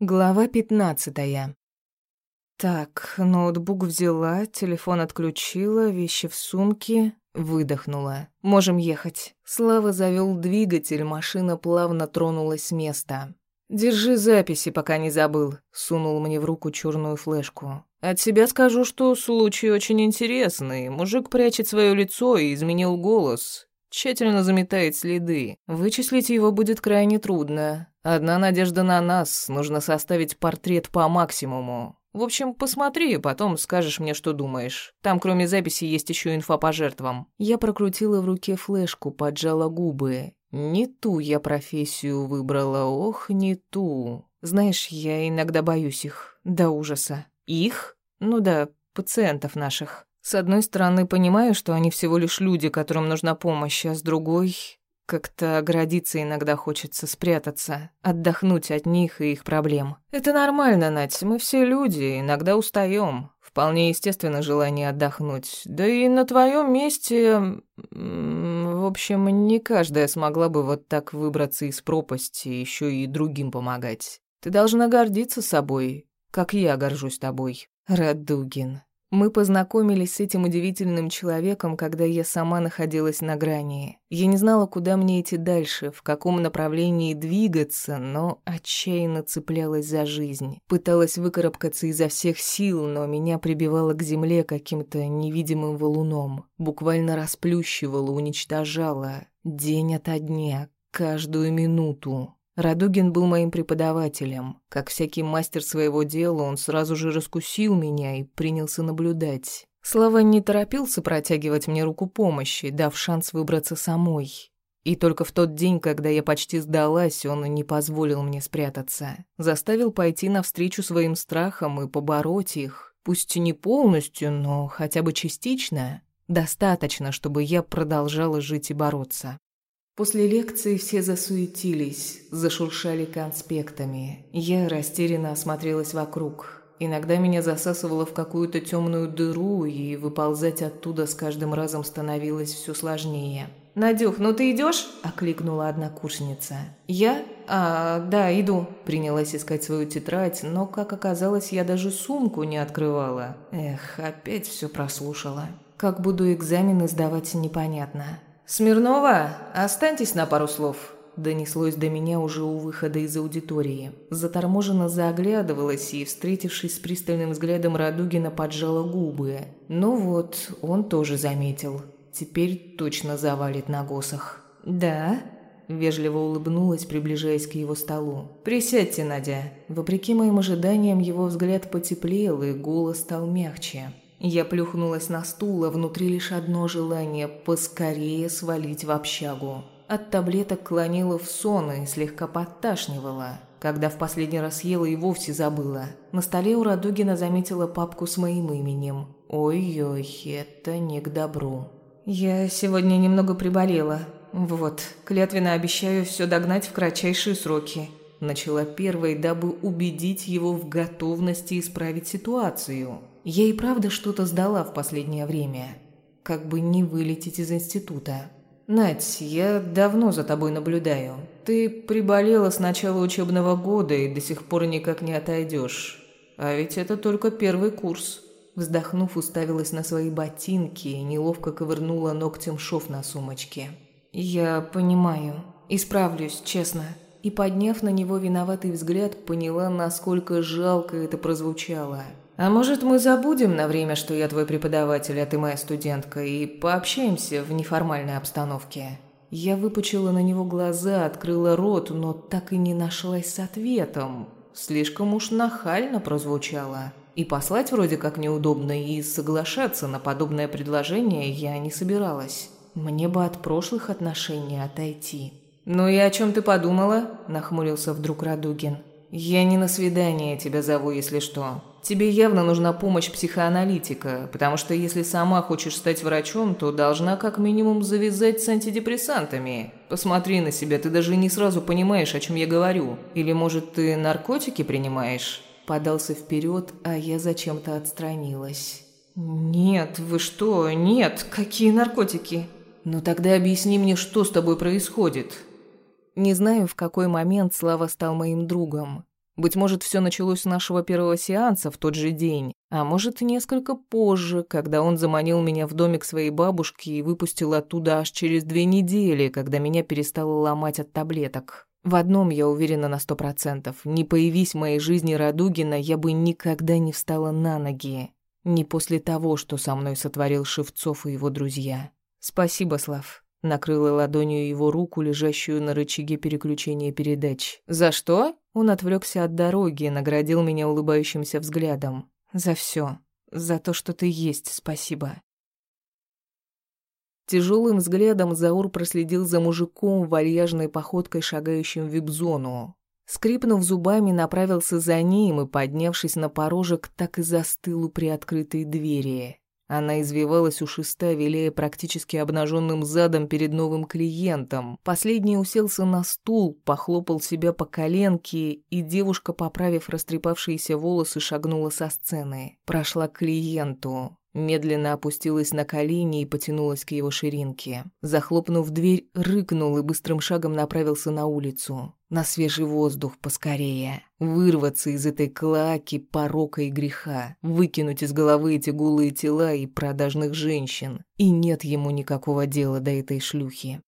Глава пятнадцатая. Так, ноутбук взяла, телефон отключила, вещи в сумке, выдохнула. Можем ехать. Слава завёл двигатель, машина плавно тронулась с места. Держи записи, пока не забыл, сунул мне в руку чёрную флешку. От себя скажу, что случай очень интересный. Мужик прячет своё лицо и изменил голос. Тщательно заметает следы. Вычислить его будет крайне трудно. Одна надежда на нас, нужно составить портрет по максимуму. В общем, посмотри, потом скажешь мне, что думаешь. Там, кроме записи, есть еще инфа по жертвам. Я прокрутила в руке флешку, поджала губы. Не ту я профессию выбрала, ох, не ту. Знаешь, я иногда боюсь их, до ужаса. Их? Ну да, пациентов наших. С одной стороны, понимаю, что они всего лишь люди, которым нужна помощь, а с другой... Как-то оградиться иногда хочется, спрятаться, отдохнуть от них и их проблем. Это нормально, Надь, мы все люди, иногда устаем. Вполне естественно желание отдохнуть. Да и на твоем месте... В общем, не каждая смогла бы вот так выбраться из пропасти, еще и другим помогать. Ты должна гордиться собой, как я горжусь тобой. Радугин. Мы познакомились с этим удивительным человеком, когда я сама находилась на грани. Я не знала, куда мне идти дальше, в каком направлении двигаться, но отчаянно цеплялась за жизнь. Пыталась выкарабкаться изо всех сил, но меня прибивало к земле каким-то невидимым валуном. Буквально расплющивало, уничтожало. День ото дня, каждую минуту. Радугин был моим преподавателем. Как всякий мастер своего дела, он сразу же раскусил меня и принялся наблюдать. Слава не торопился протягивать мне руку помощи, дав шанс выбраться самой. И только в тот день, когда я почти сдалась, он не позволил мне спрятаться. Заставил пойти навстречу своим страхам и побороть их. Пусть и не полностью, но хотя бы частично. Достаточно, чтобы я продолжала жить и бороться. После лекции все засуетились, зашуршали конспектами. Я растерянно осмотрелась вокруг. Иногда меня засасывало в какую-то темную дыру, и выползать оттуда с каждым разом становилось все сложнее. «Надюх, ну ты идешь? окликнула однокурсница. «Я? А, да, иду». Принялась искать свою тетрадь, но, как оказалось, я даже сумку не открывала. Эх, опять все прослушала. Как буду экзамены сдавать, непонятно. «Смирнова, останьтесь на пару слов», – донеслось до меня уже у выхода из аудитории. Заторможенно заоглядывалась и, встретившись с пристальным взглядом Радугина, поджала губы. Ну вот, он тоже заметил. Теперь точно завалит на госах. «Да?» Вежливо улыбнулась, приближаясь к его столу. «Присядьте, Надя». Вопреки моим ожиданиям, его взгляд потеплел, и голос стал мягче. Я плюхнулась на стул, а внутри лишь одно желание – поскорее свалить в общагу. От таблеток клонила в сон и слегка подташнивала. Когда в последний раз ела и вовсе забыла. На столе у Радугина заметила папку с моим именем. Ой-ой, это не к добру. Я сегодня немного приболела. Вот, клятвенно обещаю все догнать в кратчайшие сроки. Начала первой, дабы убедить его в готовности исправить ситуацию. Я и правда что-то сдала в последнее время. Как бы не вылететь из института. Надь, я давно за тобой наблюдаю. Ты приболела с начала учебного года и до сих пор никак не отойдешь. А ведь это только первый курс. Вздохнув, уставилась на свои ботинки и неловко ковырнула ногтем шов на сумочке. «Я понимаю. Исправлюсь, честно». И, подняв на него виноватый взгляд, поняла, насколько жалко это прозвучало. «А может, мы забудем на время, что я твой преподаватель, а ты моя студентка, и пообщаемся в неформальной обстановке?» Я выпучила на него глаза, открыла рот, но так и не нашлась с ответом. Слишком уж нахально прозвучало. И послать вроде как неудобно, и соглашаться на подобное предложение я не собиралась. Мне бы от прошлых отношений отойти. «Ну и о чем ты подумала?» – нахмурился вдруг Радугин. «Я не на свидание тебя зову, если что. Тебе явно нужна помощь психоаналитика, потому что если сама хочешь стать врачом, то должна как минимум завязать с антидепрессантами. Посмотри на себя, ты даже не сразу понимаешь, о чем я говорю. Или, может, ты наркотики принимаешь?» Подался вперед, а я зачем-то отстранилась. «Нет, вы что? Нет, какие наркотики?» «Ну тогда объясни мне, что с тобой происходит?» Не знаю, в какой момент Слава стал моим другом. Быть может, все началось с нашего первого сеанса в тот же день, а может, несколько позже, когда он заманил меня в домик своей бабушки и выпустил оттуда аж через две недели, когда меня перестало ломать от таблеток. В одном я уверена на сто процентов. Не появись в моей жизни Радугина, я бы никогда не встала на ноги. Не после того, что со мной сотворил Шевцов и его друзья. Спасибо, Слав. Накрыла ладонью его руку, лежащую на рычаге переключения передач. «За что?» Он отвлекся от дороги, наградил меня улыбающимся взглядом. «За все. За то, что ты есть, спасибо». Тяжелым взглядом Заур проследил за мужиком, вальяжной походкой шагающим в вип-зону. Скрипнув зубами, направился за ним и, поднявшись на порожек, так и застыл у приоткрытой двери. Она извивалась у шеста, виляя практически обнаженным задом перед новым клиентом. Последний уселся на стул, похлопал себя по коленке, и девушка, поправив растрепавшиеся волосы, шагнула со сцены. Прошла к клиенту. Медленно опустилась на колени и потянулась к его ширинке. Захлопнув дверь, рыкнул и быстрым шагом направился на улицу. На свежий воздух поскорее. Вырваться из этой клаки, порока и греха. Выкинуть из головы эти голые тела и продажных женщин. И нет ему никакого дела до этой шлюхи.